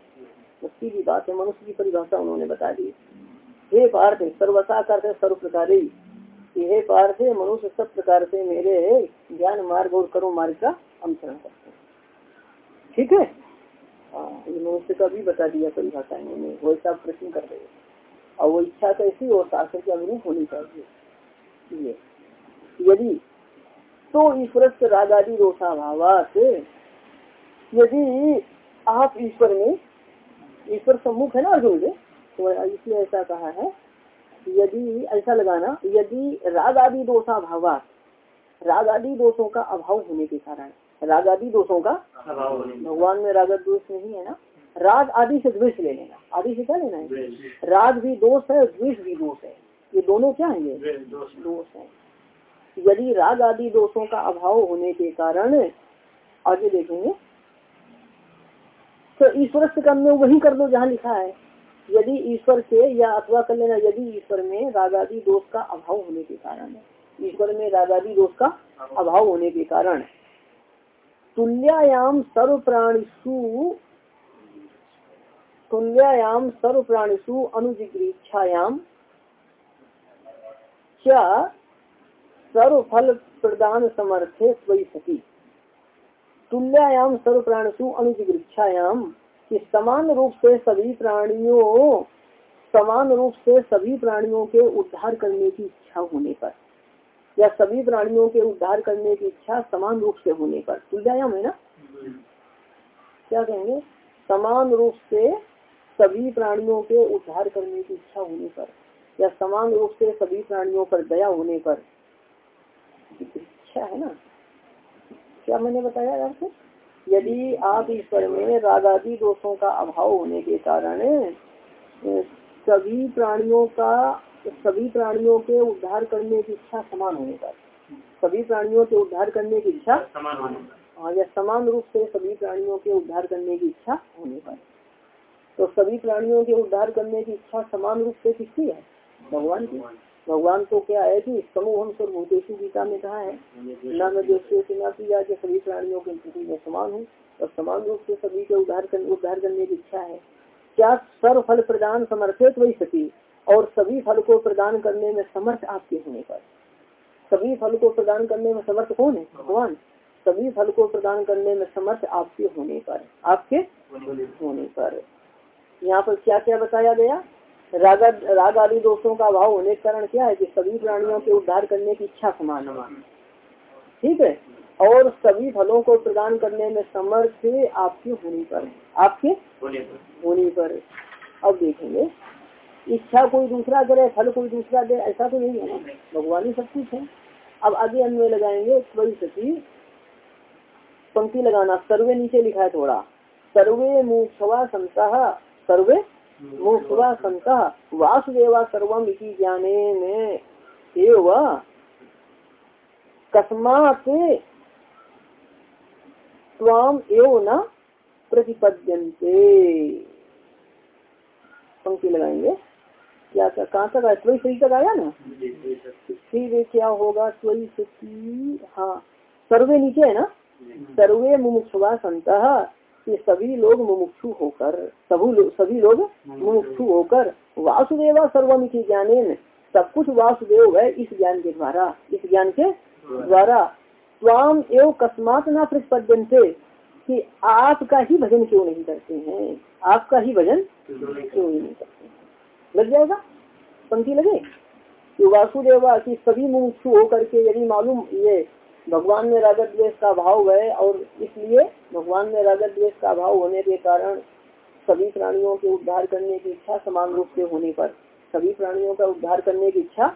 S1: मुक्ति की बात है, मनुष्य की परिभाषा उन्होंने बता दी। हे पार्थ सर्वसा करते सर्व प्रकार हे पार्थ, मनुष्य सब प्रकार से मेरे ज्ञान मार्ग और कर्म मार्ग का अनुसरण करते हैं। ठीक है? हाँ मनुष्य का भी बता दिया परिभाषा इन्होंने वो सब प्रश्न कर रहे और वो इच्छा कैसी और शास्त्र के अनुरूप होनी चाहिए। ये यदि तो ईश्वर से रागादि रोषाभावात यदि आप ईश्वर में ईश्वर सम्मुख है ना अर्जुन के तो इसलिए ऐसा कहा है यदि ऐसा लगाना यदि राग आदि दोषाभावात राग आदि दोषों का अभाव होने के कारण राग आदि दोषों का भगवान में राग दोष नहीं है ना? राग आदि से द्वेष ले लेना आदि से क्या लेना है? राग भी दोष है द्वेष भी दोष है। ये दोनों क्या है? ये दोष है। यदि राग आदि दोषों का अभाव होने के कारण आगे देखेंगे। तो ईश्वर से कर्म में वही कर दो जहाँ लिखा है। यदि ईश्वर से या अथवा कर लेना, यदि ईश्वर में रागादि दोष का अभाव होने के कारण ईश्वर में रागादि दोष का अभाव होने के कारण तुल्यायाम सर्व प्राणिशु तुल्यायाम सर्व प्राणिशु अनुजिग्रीक्षायाम क्या सर्व फल प्रदान समर्थे स्वयं सती। तुल्यायाम सर्व प्राणसु अनुजिगृक्षायाम कि समान रूप से सभी प्राणियों, समान रूप से सभी प्राणियों के उद्धार करने की इच्छा होने पर, या सभी प्राणियों के उद्धार करने की इच्छा समान रूप से होने पर। तुल्यायाम है ना? क्या कहेंगे? समान रूप से सभी प्राणियों के उद्धार करने की इच्छा होने पर, या समान रूप से सभी प्राणियों पर दया होने पर। इच्छा है ना? क्या मैंने बताया आपको यदि आप ईश्वर में रागादि दोषों का अभाव होने के कारण सभी प्राणियों का सभी प्राणियों के उद्धार करने की इच्छा समान होने पर सभी प्राणियों के उद्धार करने की इच्छा? समान होने हाँ या समान रूप से सभी प्राणियों के उद्धार करने की इच्छा होने पर तो सभी प्राणियों के उद्धार करने की इच्छा समान रूप से किसकी है? भगवान की। भगवान तो क्या है कि समूह हम सर्वभूतेशु गीता में कहा है न मैं न किया कि सभी प्राणियों के प्रति में समान हूँ और समान रूप से सभी के उद्धार करने उद्धार करने की इच्छा है। क्या सर्व फल प्रदान समर्थित वही सती और सभी फल को प्रदान करने में समर्थ आपके होने पर? सभी फल को प्रदान करने में समर्थ कौन है? भगवान। सभी फल को प्रदान करने में समर्थ आपके होने पर आपके होने पर। यहाँ पर क्या क्या बताया गया? राग राग आदि दोषों का अभाव होने के कारण क्या है कि सभी प्राणियों के उद्धार करने की इच्छा समान है ठीक है? और सभी फलों को प्रदान करने में समर्थ आपके होने पर आपके? होने पर। अब देखेंगे। इच्छा कोई दूसरा करे फल कोई दूसरा दे ऐसा तो नहीं है। भगवान ही सब कुछ है। अब आगे अन्वय लगाएँगे सती। पंक्ति लगाना सर्वे नीचे लिखा है थोड़ा। सर्वे मुखवा संत सर्वे मुखवा संत वासुदेवा सर्वम इसी ज्ञाने कस्मात स्वाम एव न प्रतिपद्यंते पंक्ति लगाएँगे। क्या क्या कहाँ तक आया? स्वयं सही तक आया ना? फिर क्या होगा? सती हाँ। सर्वे नीचे है ना? सर्वे मुमुक्षुआ संत। ये सभी लोग मुमुक्षु होकर सभी लो, सभी लोग मुमुक्षु होकर वासुदेवा सर्वमिति ज्ञाने सब कुछ वासुदेव है इस ज्ञान के द्वारा इस ज्ञान के द्वारा। स्वाम एवं कस्मात न प्रतिपद्यंते कि आपका ही भजन क्यों नहीं करते हैं? आपका ही भजन क्यों नहीं करते लग जाएगा? पंक्ति लगे? कि वासुदेवा की सभी मुमुक्षु होकर के यदि मालूम ये भगवान में रागत द्वेष का भाव है और इसलिए भगवान में रागत द्वेष का भाव होने के कारण सभी प्राणियों के उद्धार करने की इच्छा समान रूप से होने पर सभी प्राणियों का उद्धार करने की इच्छा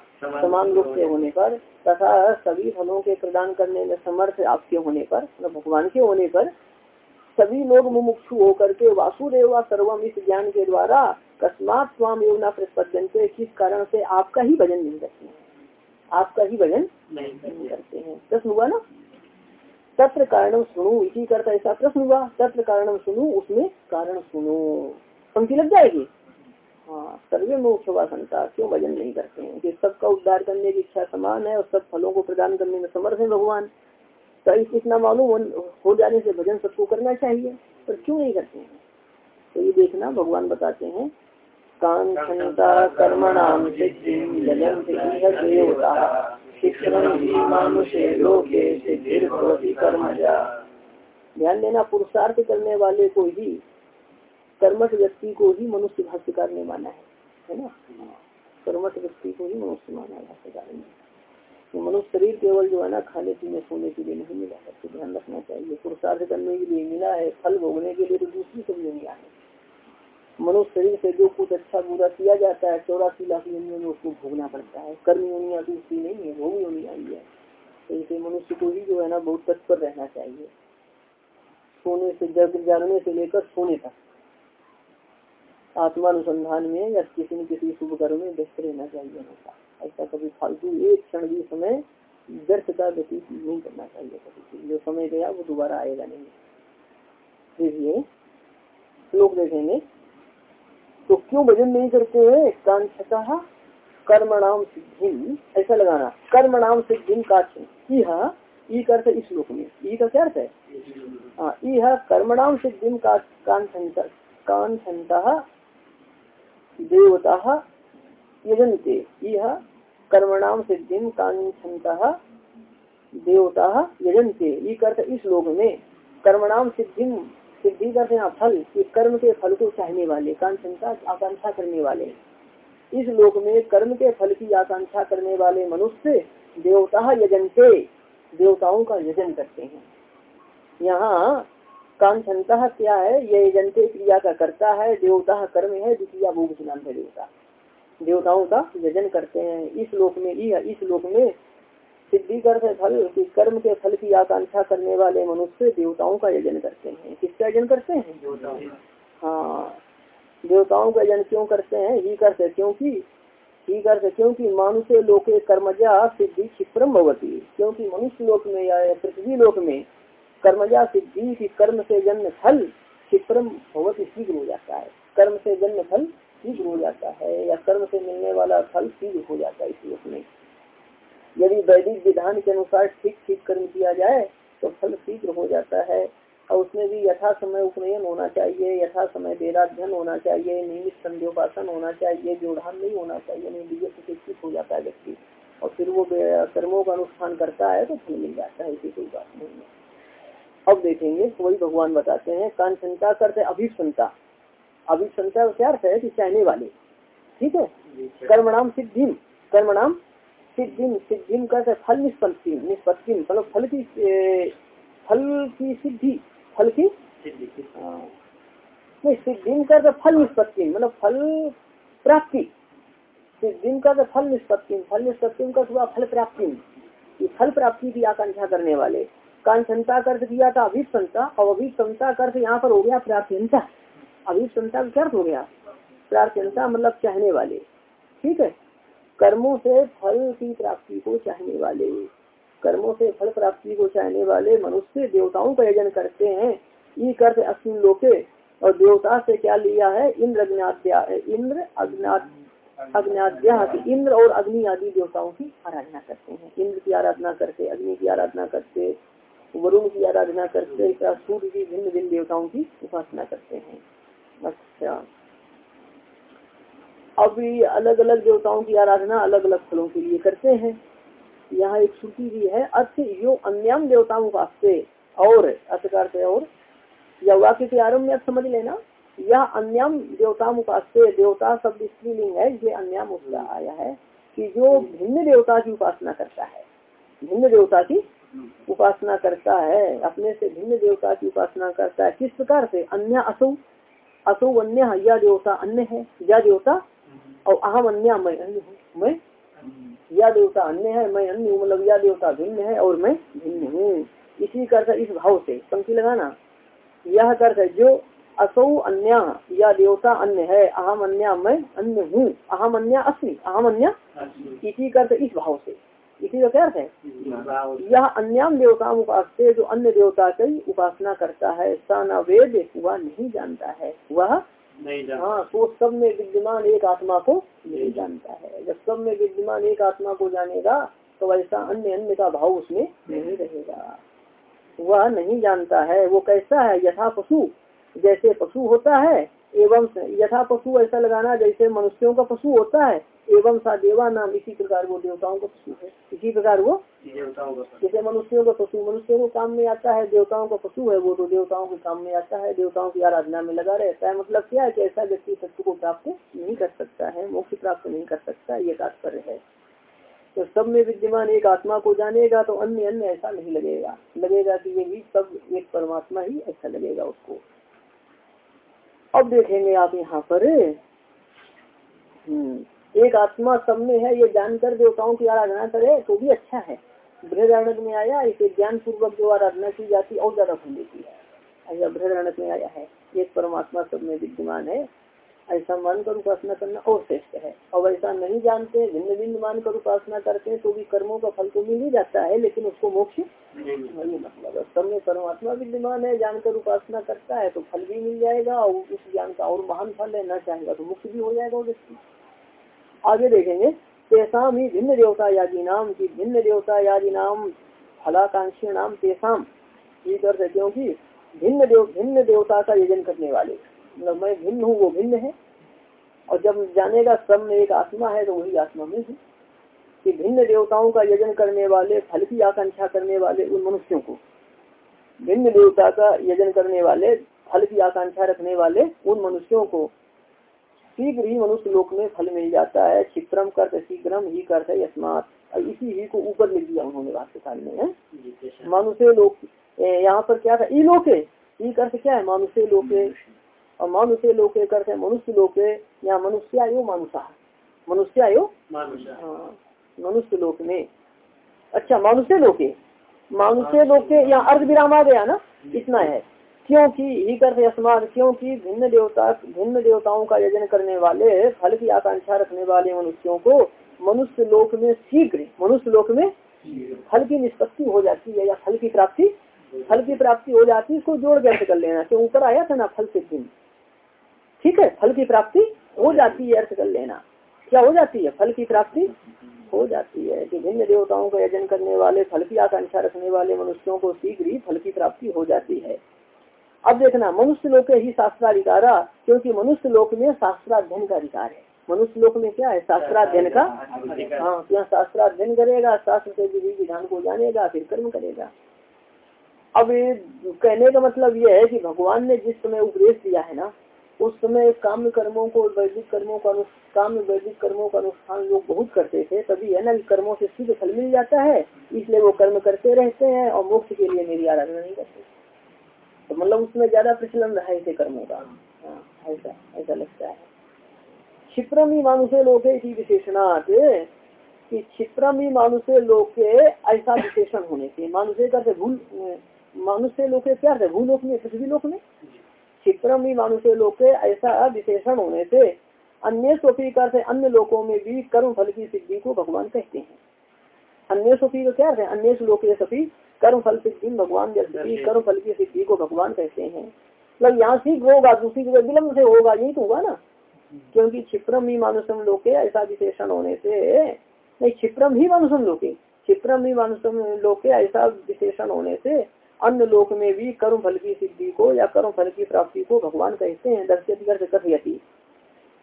S1: समान रूप से होने पर। तथा सभी फलों के प्रदान करने में समर्थ आपके होने पर मतलब भगवान के होने पर सभी लोग मुमुक्षु होकर के वासुदेव सर्वम इस ज्ञान के द्वारा कस्मात स्वाम योजना प्रतिपद्यंते किस कारण से आपका ही भजन नहीं करते हैं? आपका ही भजन नहीं करते हैं। प्रश्न हुआ ना? तत्र कारणम सुनो इसी करता ऐसा प्रश्न हुआ। तत्र कारणम सुनो, उसमें कारण सुनो। पंक्ति लग जाएगी? हाँ सर्वे मोक्ष संता, क्यों भजन नहीं करते हैं? कि सबका उद्धार करने की इच्छा समान है और सब फलों को प्रदान करने में समर्थ है भगवान। तो इतना मालूम हो जाने से भजन सबको करना चाहिए, पर क्यों नहीं करते हैं? तो ये देखना, भगवान बताते हैं कांक्षता कर्मणाम ध्यान देना, पुरुषार्थ करने वाले को ही, कर्मठ व्यक्ति को ही मनुष्य भाष्यकार ने माना है है ना? कर्मठ व्यक्ति को ही मनुष्य माना है भाष्यकार ने। तो मनुष्य शरीर केवल जो है ना, खाने पीने, सोने के लिए नहीं मिला है तो ध्यान रखना चाहिए। पुरुषार्थ करने के लिए मिला है, फल भोगने के लिए तो दूसरी सब मिला है। मनुष्य शरीर से जो कुछ अच्छा बुरा किया जाता है, चौरासी लाख योनियों में उसको भोगना पड़ता है। कर्म योनिया दूसरी नहीं है, भोग योनि आई है। तो इसे मनुष्य को ही जो है ना, बहुत तत्पर रहना चाहिए। सोने से, जग जागने से लेकर सोने तक। आत्मानुसंधान में या किसी न किसी शुभ कर्म में व्यस्त रहना चाहिए हमेशा। ऐसा कभी फालतू एक क्षण भी समय व्यर्थ का व्यतीत नहीं करना चाहिए कभी जो समय गया, वो दोबारा आएगा नहीं। देखिए, लोग देखेंगे। तो क्यों भजन नहीं करते हैं? कांक्षता कर्म नाम सिद्धि। ऐसा लगाना। कर्म नाम सिद्धि का ई का अर्थ इस श्लोक में। ई का क्या अर्थ है? हाँ यह कर्मणाम सिद्धि कांक्षता देवता यजनते। यह कर्मणाम सिद्धि कांक्षता देवता यजनते। ई अर्थ इस श्लोक में। कर्मणाम सिद्धि सिद्धि करते हैं, फल कि कर्म के फल को चाहने वाले कांक्षता आकांक्षा करने वाले। इस लोक में कर्म के फल की आकांक्षा करने वाले मनुष्य देवता यजनते देवताओं का यजन करते हैं। यहाँ कांक्षता क्या है? ये यजनते क्रिया का करता है, देवता कर्म है, द्वितीय भूख नाम है देवता। देवताओं का यजन करते हैं। इस लोक में, इस लोक में सिद्धि करते फल, कि कर्म के फल की आकांक्षा करने वाले मनुष्य देवताओं का यजन करते हैं। किसका यजन करते हैं? हाँ देवताओं का यजन क्यों करते हैं? ही करते, क्योंकि, ही करते, क्योंकि मानुष्य लोके कर्मजा सिद्धि क्षिप्रम भवती। क्योंकि मनुष्य लोक में या पृथ्वी लोक में कर्मजा सिद्धि की कर्म से जन्म फल क्षिप्रम भवती शीघ्र हो जाता है। कर्म से जन्म फल शीघ्र हो जाता है या कर्म से मिलने वाला फल शीघ्र हो जाता है इस लोक में। यदि वैदिक विधान के अनुसार ठीक ठीक कर्म किया जाए तो फल शीघ्र हो जाता है। और उसमें भी यथा समय उपनयन होना चाहिए यथा समय वेदाध्यन होना चाहिए नियमित संध्योपासन होना चाहिए जोड़ान नहीं होना चाहिए नहीं प्रशिक्षित हो जाता है व्यक्ति। और फिर वो कर्मों का अनुष्ठान करता है तो फल मिल जाता है ऐसी कोई बात नहीं है। अब देखेंगे वही भगवान बताते हैं कांक्षता करते अभिक्षमता अभिक्षमता क्या अर्थ है? कि चाहने वाले। ठीक है? कर्मणाम सिद्धि कर्मणाम सिद्धिम सिद्धिम का फल निष्पत्ति निष्पत्ति मतलब फल की फल की सिद्धि फल की हाँ। नहीं सिद्धिम का फल निष्पत्ति मतलब फल प्राप्ति। सिद्धिम का फल निष्पत्ति फल निष्पत्ति का हुआ फल प्राप्ति। फल प्राप्ति की आकांक्षा करने वाले। कांक्षता का अर्थ किया था अभिप्संता और अभिप्संता का अर्थ यहाँ पर हो गया प्रार्थ्यंता अभिप्संता का अर्थ हो गया? प्रार्थ्यंता मतलब चाहने वाले। ठीक है? कर्मों से फल की प्राप्ति को चाहने वाले। कर्मों से फल प्राप्ति को चाहने वाले मनुष्य देवताओं का यजन करते हैं। ये करते अश्विन लोके, और देवता से क्या लिया है? इंद्र अज्ञात्या इंद्र अज्ञात अज्ञाद्या इंद्र और अग्नि आदि देवताओं की आराधना करते हैं। इंद्र की आराधना करते, अग्नि की आराधना करते, वरुण की आराधना करते, सूर्य की भिन्न भिन्न देवताओं की उपासना करते हैं। अच्छा। अभी अलग अलग देवताओं की आराधना अलग अलग फलों के लिए करते हैं। यहाँ एक श्रुति भी है अर्थ यो अन्यम देवताओं वास्ते और अर्थकार से और। या वाक्य के आरंभ में समझ लेना, यह अन्यम देवता उपास्य देवता शब्द स्त्रीलिंग है इसलिए अन्यम उसका आया है कि जो भिन्न देवता की उपासना करता है। भिन्न देवता की उपासना करता है, अपने से भिन्न देवता की उपासना करता है। किस प्रकार से? अन्य असो असो अन्य, या देवता अन्य है, या देवता और अहम अन्य मैं अन्य हूँ। मैं या देवता अन्य है मैं अन्य हूँ मतलब या देवता भिन्न है और मैं भिन्न हूँ। इसी कर इस भाव से। पंक्ति लगाना। यह कर जो असौ अन्य या देवता अन्य है अहम अन्य मैं अन्य हूँ। अहम अन्य अस्मि अहम अन्य इसी कर इस भाव से। इसी का क्या अर्थ है? यह अन्याम देवता उपास जो अन्य देवता की उपासना करता है सा वेद वह नहीं जानता है। वह हाँ तो सब में विद्यमान एक आत्मा को नहीं जानता। है। जब सब में विद्यमान एक आत्मा को जानेगा तो ऐसा अन्य अन्य का भाव उसमें नहीं। रहेगा। वह नहीं जानता है वो कैसा है? यथा पशु जैसे पशु होता है एवं यथा पशु ऐसा लगाना जैसे मनुष्यों का पशु होता है एवं सा देवा नाम इसी प्रकार वो देवताओं का पशु है। इसी प्रकार वो देवताओं जैसे मनुष्यों का पशु मनुष्यों को काम में आता है देवताओं का पशु है वो तो देवताओं के काम में आता है देवताओं की आराधना में लगा रहता है। मतलब क्या है कि ऐसा व्यक्ति सत्य को प्राप्त नहीं कर सकता है मोक्ष प्राप्त नहीं कर सकता ये तात्पर्य है। तो सब में विद्यमान एक आत्मा को जानेगा तो अन्य अन्य ऐसा नहीं लगेगा। लगेगा कि ये भी सब एक परमात्मा ही ऐसा लगेगा उसको। अब देखेंगे आप यहाँ पर। हम्म, एक आत्मा सब में है ये जानकर देवताओं की आराधना करे तो भी अच्छा है। बृहदारणक में आया इसे ज्ञान पूर्वक जो आराधना की जाती और ज़्यादा फल देती है। ऐसा बृहदारणक में आया है एक परमात्मा सब में विद्यमान है। ऐसा मानकर उपासना करना और श्रेष्ठ है। और ऐसा नहीं जानते भिन्न भिन्न मानकर उपासना करते हैं तो भी कर्मों का फल तो मिल ही जाता है लेकिन उसको मोक्ष नहीं। मतलब सब में परमात्मा विद्यमान है जानकर उपासना करता है तो फल भी मिल जाएगा और उस ज्ञान का और महान फल लेना चाहेगा तो मुक्त भी हो जाएगा व्यक्ति। आगे देखेंगे तेसाम ही भिन्न देवता यादि नाम की भिन्न देवता यादि नाम, फलाकांक्षी नाम तेसाम। ये अर्थ है क्योंकि भिन्न देव, भिन्न देवता का यजन करने वाले। मतलब मैं भिन्न हूँ, वो भिन्न है। और जब जानेगा सब में एक आत्मा है तो वही आत्मा में है। कि भिन्न देवताओं का यजन करने वाले, फल की आकांक्षा करने वाले उन मनुष्यों को। भिन्न देवता का यजन करने वाले, फल की आकांक्षा रखने वाले उन मनुष्यों को शीघ्र ही मनुष्य लोक में फल मिल जाता है क्षिप्रम करते शीघ्रम ही करते यस्मात। इसी ही को ऊपर लिख दिया उन्होंने वास्तव में है? मनुष्य लोक यहाँ पर क्या था? ई लोके। ई करते क्या है? मानुष्य लोके। और मनुष्य लोके करते मनुष्य लोके या मनुष्य आयो मानुषा। मनुष्य आयो हाँ मनुष्य लोक में। अच्छा मानुष्य लोके। मानुष्य लोक यहाँ अर्ध विराम आ गया ना? इतना है। क्योंकि ही करते अस्मार क्योंकि भिन्न देवता, भिन्न देवताओं का यजन करने वाले, फल की आकांक्षा रखने वाले मनुष्यों को मनुष्य लोक में शीघ्र, मनुष्य लोक में फल की निष्पत्ति हो जाती है या फल की प्राप्ति, फल की प्राप्ति हो जाती है, इसको जोड़ व्यर्थ कर लेना, क्यों ऊपर आया था ना फल से दिन ठीक है, फल की प्राप्ति हो जाती है अर्थ कर लेना। क्या हो जाती है? फल की प्राप्ति हो जाती है। कि भिन्न देवताओं का यजन करने वाले, फल की आकांक्षा रखने वाले मनुष्यों को शीघ्र ही फल की प्राप्ति हो जाती है। अब देखना मनुष्य लोक ही शास्त्राधिकारा क्योंकि मनुष्य लोक में शास्त्राध्ययन का अधिकार है। मनुष्य लोक में क्या है? शास्त्राध्ययन का हाँ तो यहाँ शास्त्राध्ययन करेगा शास्त्र से विधि विधान को जानेगा फिर कर्म करेगा। अब कहने का मतलब यह है कि भगवान ने जिस समय उपदेश दिया है ना उस समय काम्य कर्मों को वैदिक कर्मों का काम्य वैदिक कर्मों का अनुष्ठान लोग बहुत करते थे तभी है ना कर्मों से सीधे फल मिल जाता है इसलिए वो कर्म करते रहते हैं और मोक्ष के लिए मेरी आराधना नहीं करते। तो मतलब उसमें ज़्यादा प्रचलन रहा है कर्मों का। हाँ, ऐसा ऐसा लगता है। क्षिप्रमी मानुषे लोके की विशेषणार्थ कि क्षिप्रमी मानुषे लोके ऐसा विशेषण होने से मानुषे का भूल मानुष्य लोके क्या है? भूलोक में पृथ्वी लोक में? क्षिप्रमी मानुषे लोके ऐसा विशेषण होने से अन्य स्वपी का से अन्य लोकों में भी कर्म फल की सिद्धि को भगवान कहते हैं। अन्य स्वपी का क्या है? अन्य लोके सभी कर्म फल सिद्धि भगवान कर्म फल की सिद्धि को भगवान कहते हैं। मतलब यहाँ शीघ्र होगा दूसरी जगह विलम्ब से होगा यही तो हुआ ना। क्योंकि क्षिप्रम ही मानुषम लोके ऐसा विशेषण होने से नहीं क्षिप्रम ही मानुषम लोके क्षिप्रम ही मानुषम लोके ऐसा विशेषण होने से अन्य लोक में भी कर्म फल की सिद्धि को या कर्म फल की प्राप्ति को भगवान कहते हैं दर्शक कथयती।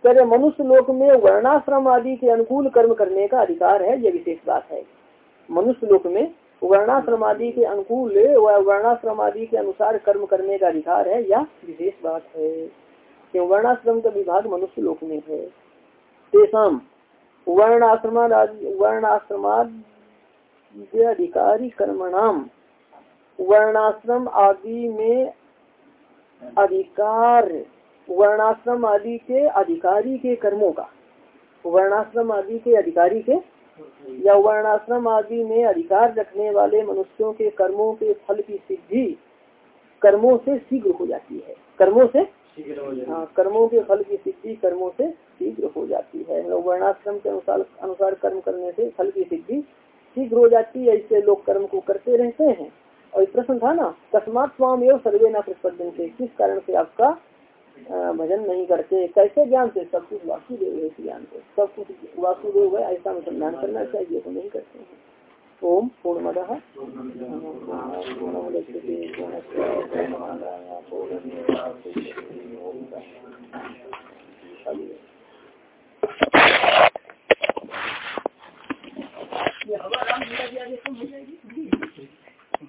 S1: करे मनुष्य लोक में वर्णाश्रम आदि के अनुकूल कर्म करने का अधिकार है यह विशेष बात है। मनुष्य लोक में वर्णाश्रम आदि के अनुकूल वर्णाश्रम आदि के अनुसार कर्म करने का अधिकार है यह विशेष बात है क्यों वर्णाश्रम का विभाग मनुष्य लोक में है। तेसाम वर्णाश्रम वर्णाश्रमाद अधिकारी कर्मणाम। वर्णाश्रम आदि में अधिकार वर्णाश्रम आदि के अधिकारी के कर्मों का वर्णाश्रम आदि के अधिकारी के या वर्णाश्रम आदि में अधिकार रखने वाले मनुष्यों के कर्मों के फल की सिद्धि कर्मों से शीघ्र हो जाती है। कर्मों से? हाँ कर्मों के फल की सिद्धि कर्मों से शीघ्र हो जाती है। वर्णाश्रम के अनुसार अनुसार कर्म करने से फल की सिद्धि शीघ्र हो जाती है इससे लोग कर्म को करते रहते हैं। और प्रश्न था ना तस्मात स्वाम एवं सर्वे न प्रतिपद्यन से किस कारण से आपका भजन नहीं करते। कैसे ज्ञान से सब कुछ वासुदेव है इस ज्ञान से सब कुछ वासुदेव है, ऐसा अनुसंधान करना चाहिए तो नहीं करते हैं। ओम पूर्ण ये हवा राम